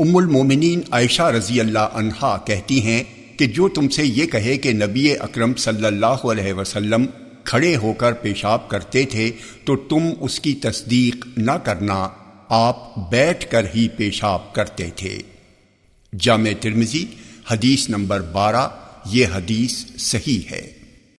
ام المومنین عائشہ رضی اللہ عنہا کہتی ہیں کہ جو تم سے یہ کہے کہ نبی اکرم صلی اللہ علیہ وسلم کھڑے ہو کر پیشاب کرتے تھے، تو تم اس کی تصدیق نہ کرنا، آپ بیٹھ کر ہی پیشاب کرتے تھے۔ جامع ترمزی حدیث نمبر بارہ، یہ حدیث صحیح ہے۔